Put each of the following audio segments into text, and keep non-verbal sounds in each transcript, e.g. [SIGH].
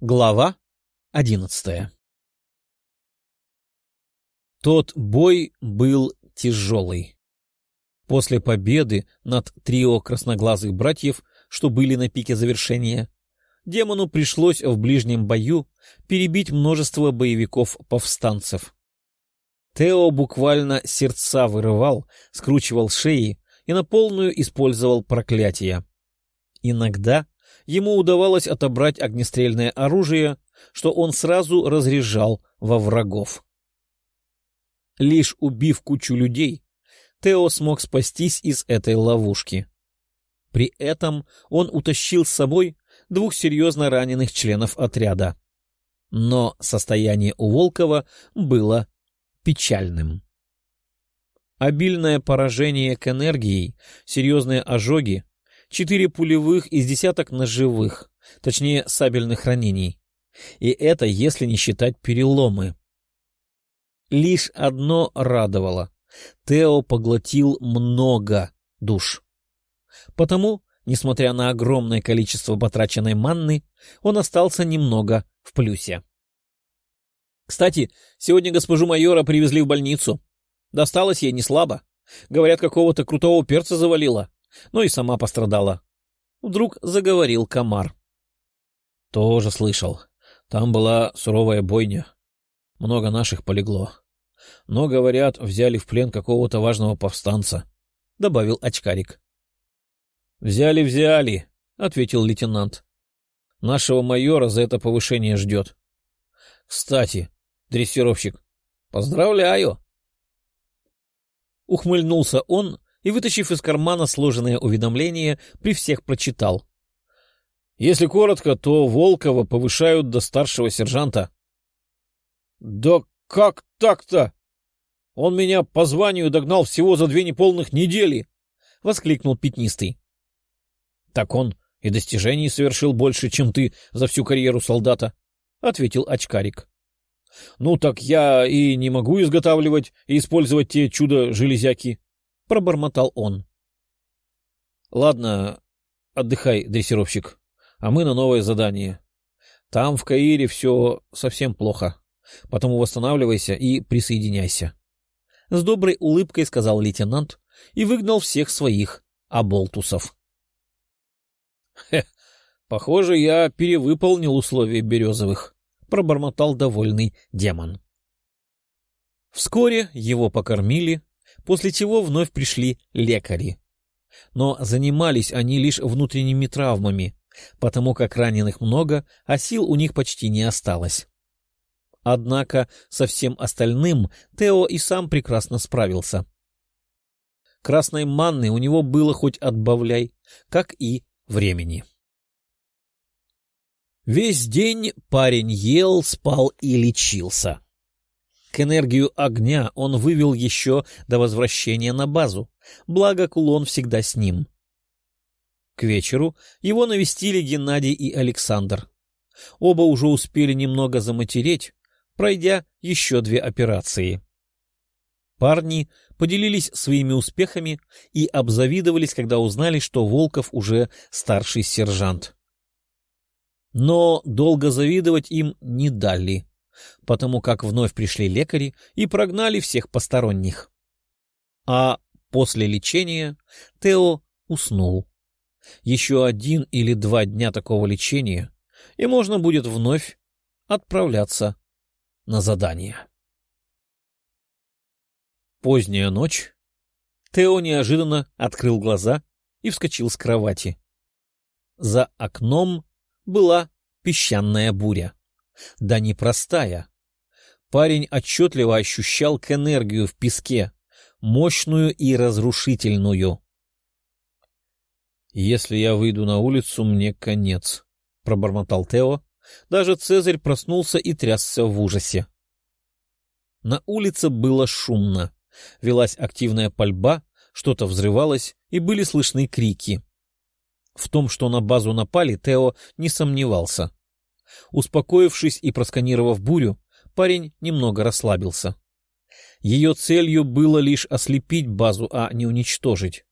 Глава одиннадцатая Тот бой был тяжелый. После победы над трио красноглазых братьев, что были на пике завершения, демону пришлось в ближнем бою перебить множество боевиков-повстанцев. Тео буквально сердца вырывал, скручивал шеи и на полную использовал проклятия. Иногда ему удавалось отобрать огнестрельное оружие, что он сразу разряжал во врагов. Лишь убив кучу людей, Тео смог спастись из этой ловушки. При этом он утащил с собой двух серьезно раненых членов отряда. Но состояние у Волкова было печальным. Обильное поражение к энергии, серьезные ожоги, четыре пулевых из десяток ножевых, точнее сабельных ранений. И это если не считать переломы. Лишь одно радовало. Тео поглотил много душ. Потому, несмотря на огромное количество потраченной манны, он остался немного в плюсе. Кстати, сегодня госпожу майора привезли в больницу. Досталось ей не слабо. Говорят, какого-то крутого перца завалило. Но и сама пострадала. Вдруг заговорил комар. — Тоже слышал. Там была суровая бойня. Много наших полегло. Но, говорят, взяли в плен какого-то важного повстанца, — добавил очкарик. — Взяли, взяли, — ответил лейтенант. — Нашего майора за это повышение ждет. — Кстати, дрессировщик, поздравляю! Ухмыльнулся он и, вытащив из кармана сложенное уведомление, при всех прочитал. Если коротко, то Волкова повышают до старшего сержанта. — Да как так-то? Он меня по званию догнал всего за две неполных недели! — воскликнул Пятнистый. — Так он и достижений совершил больше, чем ты за всю карьеру солдата, — ответил очкарик. — Ну так я и не могу изготавливать и использовать те чудо-железяки, — пробормотал он. — Ладно, отдыхай, дрессировщик, а мы на новое задание. Там, в Каире, все совсем плохо, потому восстанавливайся и присоединяйся. С доброй улыбкой сказал лейтенант и выгнал всех своих оболтусов. — Хе, похоже, я перевыполнил условия Березовых, — пробормотал довольный демон. Вскоре его покормили, после чего вновь пришли лекари. Но занимались они лишь внутренними травмами, потому как раненых много, а сил у них почти не осталось. Однако со всем остальным Тео и сам прекрасно справился. Красной манны у него было хоть отбавляй, как и времени. Весь день парень ел, спал и лечился. К энергию огня он вывел еще до возвращения на базу, благо кулон всегда с ним. К вечеру его навестили Геннадий и Александр. Оба уже успели немного заматереть, пройдя еще две операции. Парни поделились своими успехами и обзавидовались, когда узнали, что Волков уже старший сержант. Но долго завидовать им не дали, потому как вновь пришли лекари и прогнали всех посторонних. А после лечения Тео уснул. Еще один или два дня такого лечения, и можно будет вновь отправляться на задание. Поздняя ночь. Тео неожиданно открыл глаза и вскочил с кровати. За окном была песчаная буря. Да непростая. Парень отчетливо ощущал к энергию в песке, мощную и разрушительную. «Если я выйду на улицу, мне конец», — пробормотал Тео, даже Цезарь проснулся и трясся в ужасе. На улице было шумно. Велась активная пальба, что-то взрывалось, и были слышны крики. В том, что на базу напали, Тео не сомневался. Успокоившись и просканировав бурю, парень немного расслабился. Ее целью было лишь ослепить базу, а не уничтожить.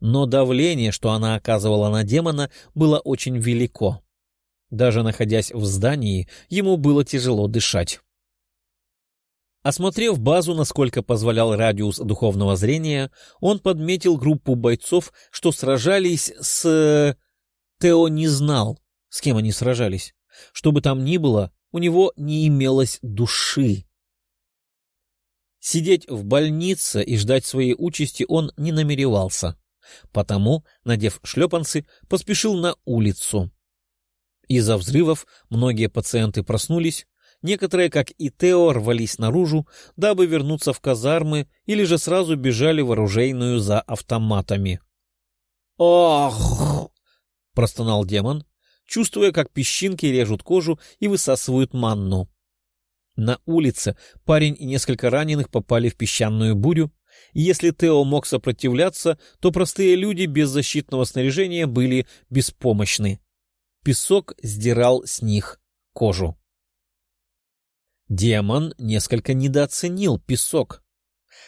Но давление, что она оказывала на демона, было очень велико. Даже находясь в здании, ему было тяжело дышать. Осмотрев базу, насколько позволял радиус духовного зрения, он подметил группу бойцов, что сражались с... Тео не знал, с кем они сражались. Что бы там ни было, у него не имелось души. Сидеть в больнице и ждать своей участи он не намеревался. Потому, надев шлепанцы, поспешил на улицу. Из-за взрывов многие пациенты проснулись, некоторые, как и Тео, рвались наружу, дабы вернуться в казармы или же сразу бежали в оружейную за автоматами. «Ох!» — простонал демон, чувствуя, как песчинки режут кожу и высасывают манну. На улице парень и несколько раненых попали в песчаную бурю, если Тео мог сопротивляться, то простые люди без защитного снаряжения были беспомощны. Песок сдирал с них кожу. Демон несколько недооценил песок.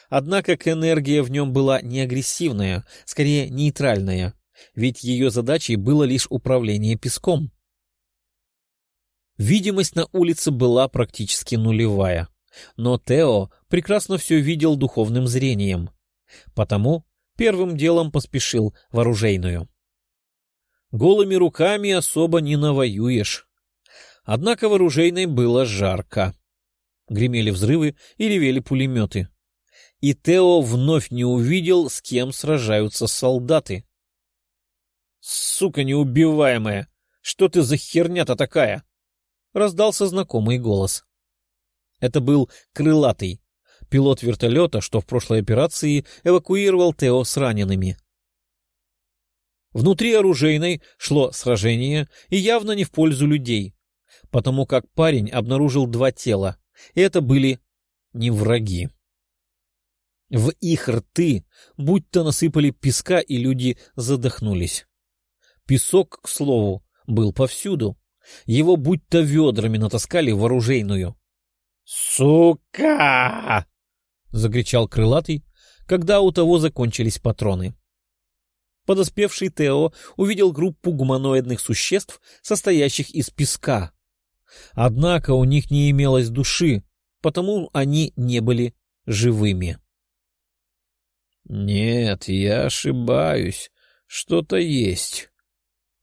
Однако энергия в нем была не агрессивная, скорее нейтральная, ведь ее задачей было лишь управление песком. Видимость на улице была практически нулевая, но Тео прекрасно все видел духовным зрением, потому первым делом поспешил в оружейную. Голыми руками особо не навоюешь. Однако в оружейной было жарко. Гремели взрывы и ревели пулеметы. И Тео вновь не увидел, с кем сражаются солдаты. «Сука неубиваемая! Что ты за херня-то такая?» — раздался знакомый голос. Это был Крылатый, пилот вертолета, что в прошлой операции эвакуировал Тео с ранеными. Внутри оружейной шло сражение, и явно не в пользу людей, потому как парень обнаружил два тела, и это были не враги. В их рты будто насыпали песка, и люди задохнулись. Песок, к слову, был повсюду. Его будто ведрами натаскали в оружейную. «Сука!» — закричал крылатый, когда у того закончились патроны. Подоспевший Тео увидел группу гуманоидных существ, состоящих из песка. Однако у них не имелось души, потому они не были живыми. «Нет, я ошибаюсь. Что-то есть»,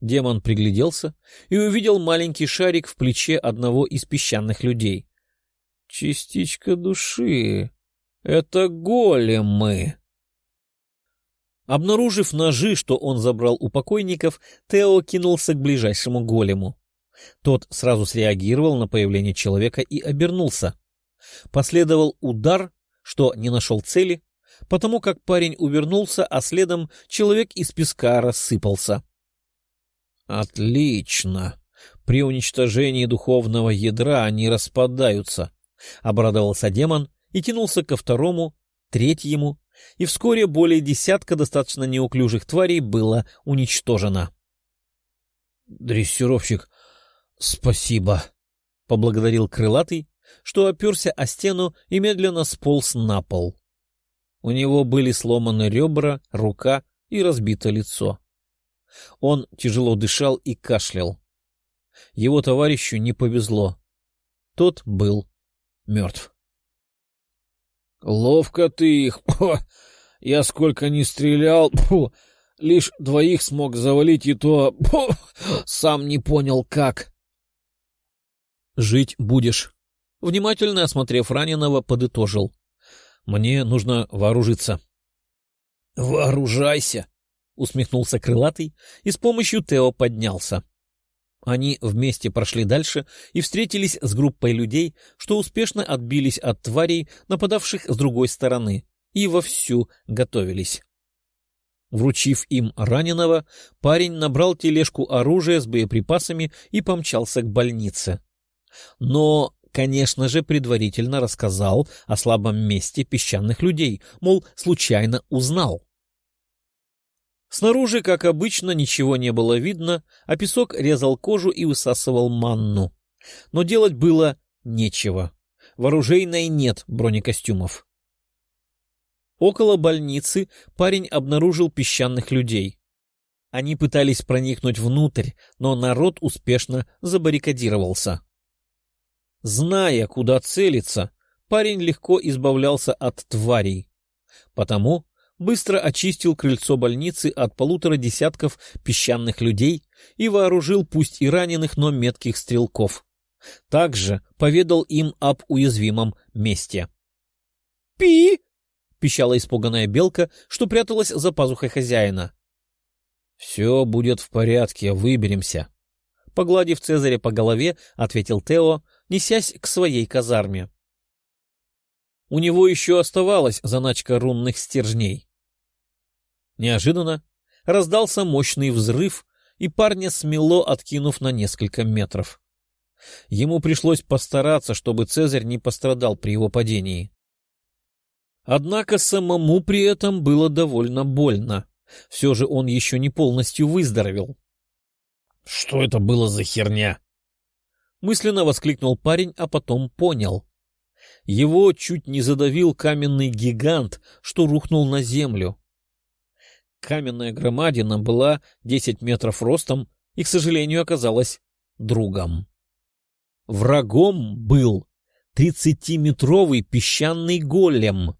Демон пригляделся и увидел маленький шарик в плече одного из песчаных людей. «Частичка души. Это големы!» Обнаружив ножи, что он забрал у покойников, Тео кинулся к ближайшему голему. Тот сразу среагировал на появление человека и обернулся. Последовал удар, что не нашел цели, потому как парень увернулся, а следом человек из песка рассыпался. Отлично. При уничтожении духовного ядра они распадаются. Обрадовался демон и тянулся ко второму, третьему, и вскоре более десятка достаточно неуклюжих тварей было уничтожено. Дрессировщик, спасибо, поблагодарил крылатый, что оперся о стену и медленно сполз на пол. У него были сломаны ребра, рука и разбито лицо. Он тяжело дышал и кашлял. Его товарищу не повезло. Тот был мертв. — Ловко ты их! [LAUGHS] Я сколько не стрелял, лишь двоих смог завалить, и то сам не понял, как. — Жить будешь. Внимательно осмотрев раненого, подытожил. — Мне нужно вооружиться. — Вооружайся! Усмехнулся крылатый и с помощью Тео поднялся. Они вместе прошли дальше и встретились с группой людей, что успешно отбились от тварей, нападавших с другой стороны, и вовсю готовились. Вручив им раненого, парень набрал тележку оружия с боеприпасами и помчался к больнице. Но, конечно же, предварительно рассказал о слабом месте песчаных людей, мол, случайно узнал. Снаружи, как обычно, ничего не было видно, а песок резал кожу и высасывал манну. Но делать было нечего. В нет бронекостюмов. Около больницы парень обнаружил песчаных людей. Они пытались проникнуть внутрь, но народ успешно забаррикадировался. Зная, куда целиться, парень легко избавлялся от тварей. Потому быстро очистил крыльцо больницы от полутора десятков песчаных людей и вооружил пусть и раненых, но метких стрелков. Также поведал им об уязвимом месте. «Пи!» — пищала испуганная белка, что пряталась за пазухой хозяина. «Все будет в порядке, выберемся», — погладив Цезаря по голове, ответил Тео, несясь к своей казарме. У него еще оставалась заначка рунных стержней. Неожиданно раздался мощный взрыв, и парня смело, откинув на несколько метров. Ему пришлось постараться, чтобы Цезарь не пострадал при его падении. Однако самому при этом было довольно больно. Все же он еще не полностью выздоровел. — Что это было за херня? Мысленно воскликнул парень, а потом понял. Его чуть не задавил каменный гигант, что рухнул на землю. Каменная громадина была десять метров ростом и, к сожалению, оказалась другом. Врагом был тридцатиметровый песчаный голем,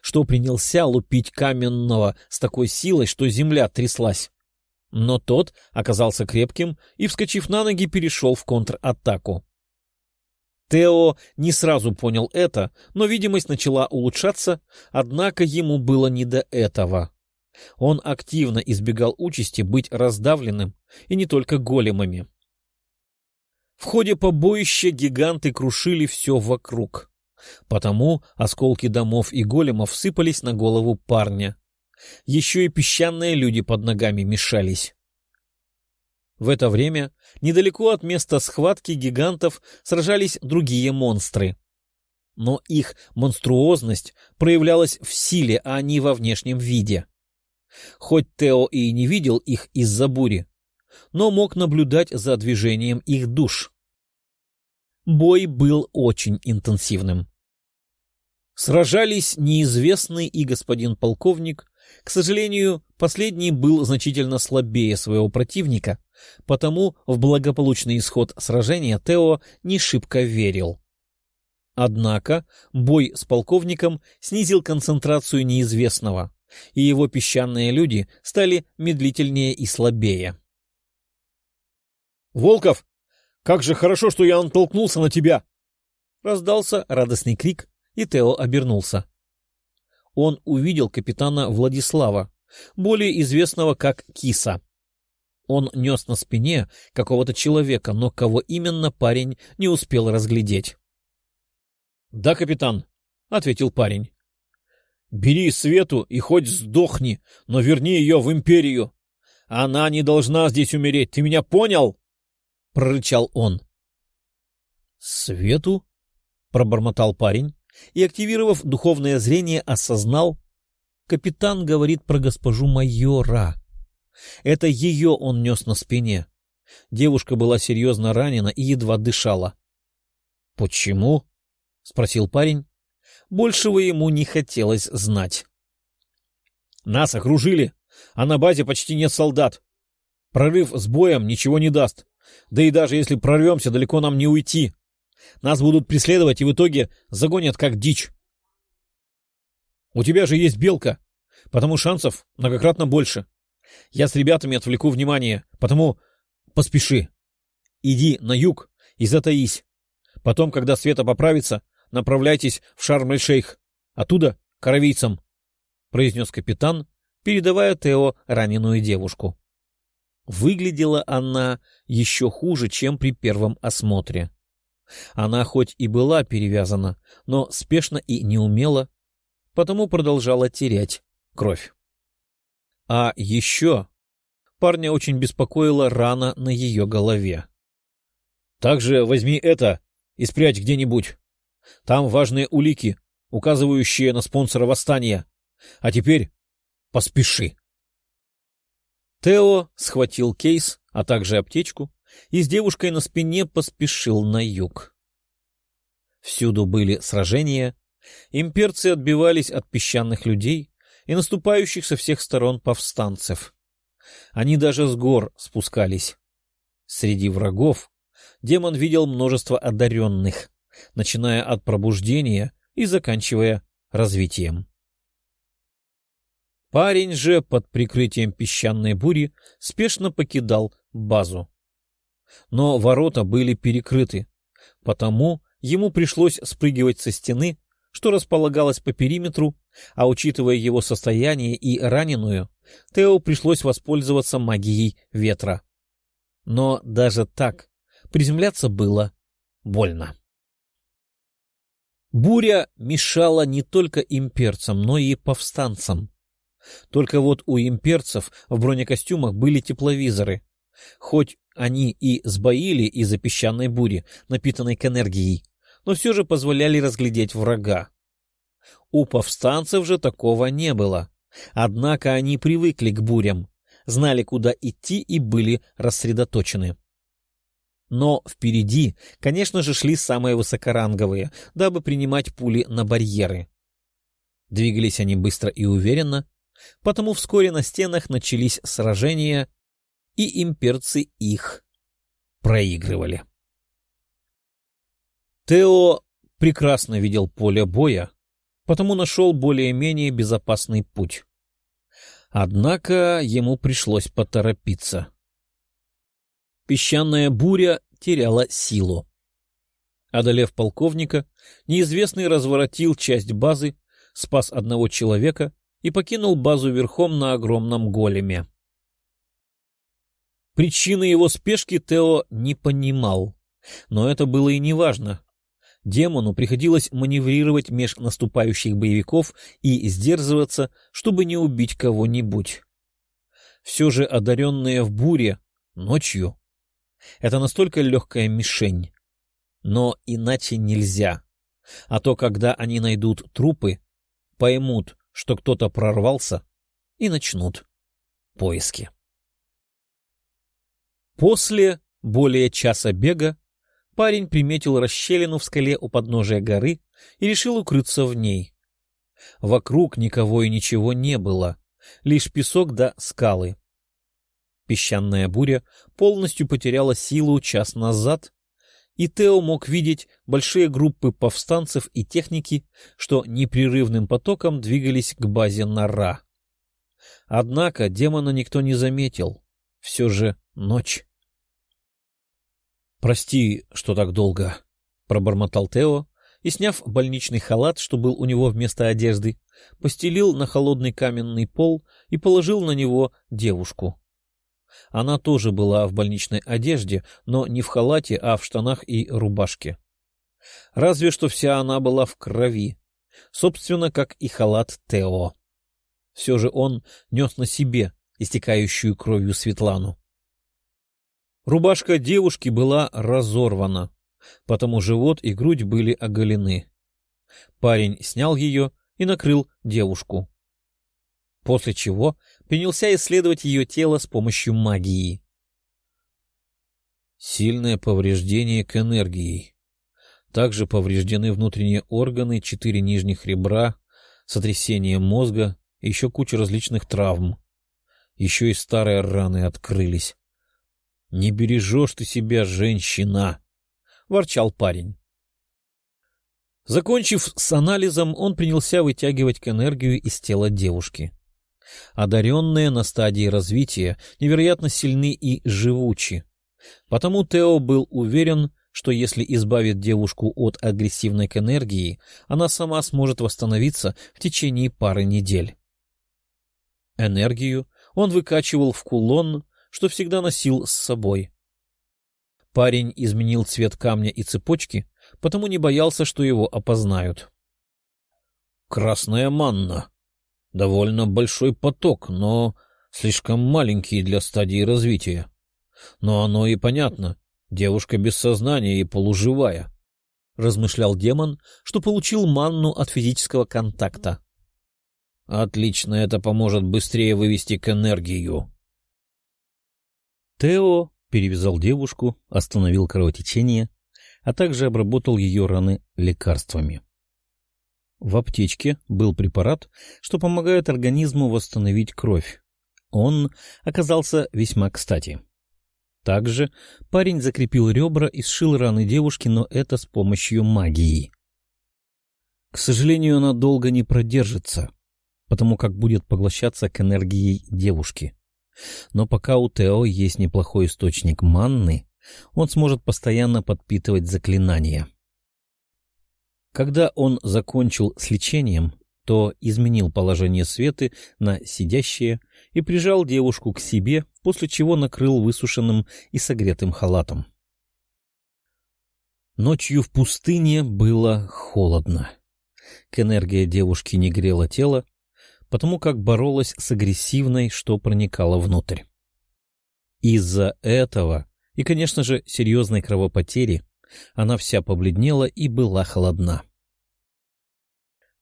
что принялся лупить каменного с такой силой, что земля тряслась. Но тот оказался крепким и, вскочив на ноги, перешел в контратаку. Тео не сразу понял это, но видимость начала улучшаться, однако ему было не до этого. Он активно избегал участи быть раздавленным, и не только големами. В ходе побоища гиганты крушили все вокруг. Потому осколки домов и големов сыпались на голову парня. Еще и песчаные люди под ногами мешались. В это время недалеко от места схватки гигантов сражались другие монстры. Но их монструозность проявлялась в силе, а не во внешнем виде. Хоть Тео и не видел их из-за бури, но мог наблюдать за движением их душ. Бой был очень интенсивным. Сражались неизвестный и господин полковник, к сожалению, последний был значительно слабее своего противника, потому в благополучный исход сражения Тео не шибко верил. Однако бой с полковником снизил концентрацию неизвестного, и его песчаные люди стали медлительнее и слабее. «Волков, как же хорошо, что я натолкнулся на тебя!» Раздался радостный крик, и Тео обернулся он увидел капитана Владислава, более известного как Киса. Он нес на спине какого-то человека, но кого именно парень не успел разглядеть. — Да, капитан, — ответил парень. — Бери Свету и хоть сдохни, но верни ее в империю. Она не должна здесь умереть, ты меня понял? — прорычал он. — Свету? — пробормотал парень и, активировав духовное зрение, осознал, капитан говорит про госпожу майора. Это ее он нес на спине. Девушка была серьезно ранена и едва дышала. — Почему? — спросил парень. Большего ему не хотелось знать. — Нас окружили, а на базе почти нет солдат. Прорыв с боем ничего не даст. Да и даже если прорвемся, далеко нам не уйти. Нас будут преследовать и в итоге загонят как дичь. У тебя же есть белка, потому шансов многократно больше. Я с ребятами отвлеку внимание, потому поспеши. Иди на юг и затаись. Потом, когда Света поправится, направляйтесь в Шарм-эль-Шейх. Оттуда — к аравийцам, — произнес капитан, передавая Тео раненую девушку. Выглядела она еще хуже, чем при первом осмотре. Она хоть и была перевязана, но спешно и неумело, потому продолжала терять кровь. А еще парня очень беспокоила рана на ее голове. — Также возьми это и спрячь где-нибудь. Там важные улики, указывающие на спонсора восстания. А теперь поспеши. Тео схватил кейс, а также аптечку, и с девушкой на спине поспешил на юг. Всюду были сражения, имперцы отбивались от песчаных людей и наступающих со всех сторон повстанцев. Они даже с гор спускались. Среди врагов демон видел множество одаренных, начиная от пробуждения и заканчивая развитием. Парень же под прикрытием песчаной бури спешно покидал базу. Но ворота были перекрыты, потому ему пришлось спрыгивать со стены, что располагалась по периметру, а учитывая его состояние и раненую, Тео пришлось воспользоваться магией ветра. Но даже так приземляться было больно. Буря мешала не только имперцам, но и повстанцам. Только вот у имперцев в бронекостюмах были тепловизоры. Хоть они и сбоили из-за песчаной бури, напитанной к энергией, но все же позволяли разглядеть врага. У повстанцев же такого не было. Однако они привыкли к бурям, знали, куда идти и были рассредоточены. Но впереди, конечно же, шли самые высокоранговые, дабы принимать пули на барьеры. Двигались они быстро и уверенно, потому вскоре на стенах начались сражения, и имперцы их проигрывали. Тео прекрасно видел поле боя, потому нашел более-менее безопасный путь. Однако ему пришлось поторопиться. Песчаная буря теряла силу. Одолев полковника, неизвестный разворотил часть базы, спас одного человека и покинул базу верхом на огромном големе. Причины его спешки Тео не понимал, но это было и неважно. Демону приходилось маневрировать меж наступающих боевиков и сдерживаться, чтобы не убить кого-нибудь. Все же одаренные в буре ночью это настолько легкая мишень. Но иначе нельзя. А то, когда они найдут трупы, поймут, что кто-то прорвался, и начнут поиски. После более часа бега парень приметил расщелину в скале у подножия горы и решил укрыться в ней. Вокруг никого и ничего не было, лишь песок да скалы. Песчаная буря полностью потеряла силу час назад, и Тео мог видеть большие группы повстанцев и техники, что непрерывным потоком двигались к базе Нора. Однако демона никто не заметил. Все же ночь. «Прости, что так долго», — пробормотал Тео и, сняв больничный халат, что был у него вместо одежды, постелил на холодный каменный пол и положил на него девушку. Она тоже была в больничной одежде, но не в халате, а в штанах и рубашке. Разве что вся она была в крови, собственно, как и халат Тео. Все же он нес на себе истекающую кровью Светлану. Рубашка девушки была разорвана, потому живот и грудь были оголены. Парень снял ее и накрыл девушку после чего принялся исследовать ее тело с помощью магии. Сильное повреждение к энергии. Также повреждены внутренние органы, четыре нижних ребра, сотрясение мозга и еще куча различных травм. Еще и старые раны открылись. «Не бережешь ты себя, женщина!» — ворчал парень. Закончив с анализом, он принялся вытягивать к энергию из тела девушки. Одаренные на стадии развития невероятно сильны и живучи. Потому Тео был уверен, что если избавит девушку от агрессивной к энергии, она сама сможет восстановиться в течение пары недель. Энергию он выкачивал в кулон, что всегда носил с собой. Парень изменил цвет камня и цепочки, потому не боялся, что его опознают. «Красная манна», Довольно большой поток, но слишком маленький для стадии развития. Но оно и понятно. Девушка без сознания и полуживая. Размышлял демон, что получил манну от физического контакта. Отлично, это поможет быстрее вывести к энергию. Тео перевязал девушку, остановил кровотечение, а также обработал ее раны лекарствами. В аптечке был препарат, что помогает организму восстановить кровь. он оказался весьма кстати. Также парень закрепил ребра и сшил раны девушки, но это с помощью магии. К сожалению, она долго не продержится, потому как будет поглощаться к энергии девушки. Но пока у Тео есть неплохой источник манны, он сможет постоянно подпитывать заклинания. Когда он закончил с лечением, то изменил положение Светы на сидящее и прижал девушку к себе, после чего накрыл высушенным и согретым халатом. Ночью в пустыне было холодно. К энергии девушки не грела тело, потому как боролась с агрессивной, что проникало внутрь. Из-за этого и, конечно же, серьезной кровопотери она вся побледнела и была холодна.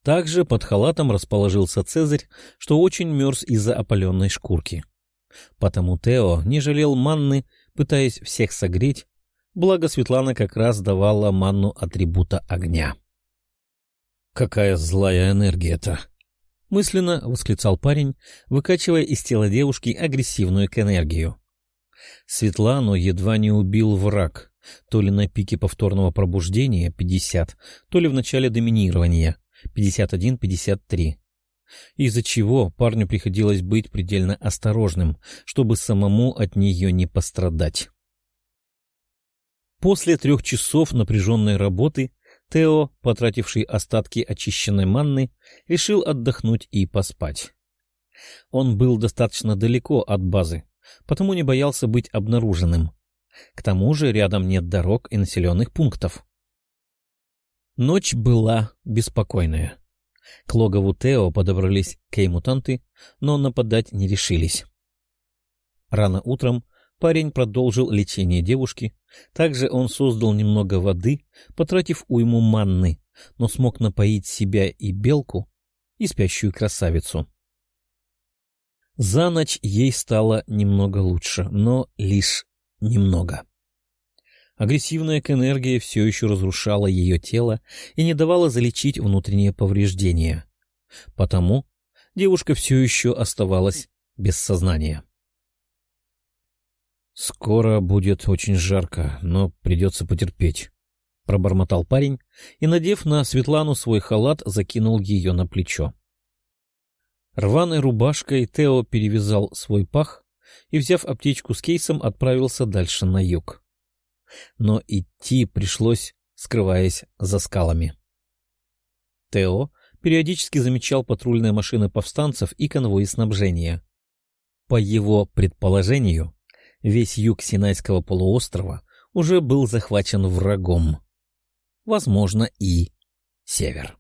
Также под халатом расположился Цезарь, что очень мерз из-за опаленной шкурки. Потому Тео не жалел манны, пытаясь всех согреть, благо Светлана как раз давала манну атрибута огня. «Какая злая энергия-то!» — мысленно восклицал парень, выкачивая из тела девушки агрессивную энергию. Светлану едва не убил враг, то ли на пике повторного пробуждения 50, то ли в начале доминирования 51-53. Из-за чего парню приходилось быть предельно осторожным, чтобы самому от нее не пострадать. После трех часов напряженной работы Тео, потративший остатки очищенной манны, решил отдохнуть и поспать. Он был достаточно далеко от базы, потому не боялся быть обнаруженным. К тому же рядом нет дорог и населенных пунктов. Ночь была беспокойная. К логову Тео подобрались кей-мутанты, но нападать не решились. Рано утром парень продолжил лечение девушки. Также он создал немного воды, потратив уйму манны, но смог напоить себя и белку, и спящую красавицу. За ночь ей стало немного лучше, но лишь немного. Агрессивная энергия все еще разрушала ее тело и не давала залечить внутренние повреждения. Потому девушка все еще оставалась без сознания. «Скоро будет очень жарко, но придется потерпеть», — пробормотал парень и, надев на Светлану свой халат, закинул ее на плечо. Рваной рубашкой Тео перевязал свой пах и, взяв аптечку с кейсом, отправился дальше на юг. Но идти пришлось, скрываясь за скалами. Тео периодически замечал патрульные машины повстанцев и конвои снабжения. По его предположению, весь юг Синайского полуострова уже был захвачен врагом. Возможно, и север.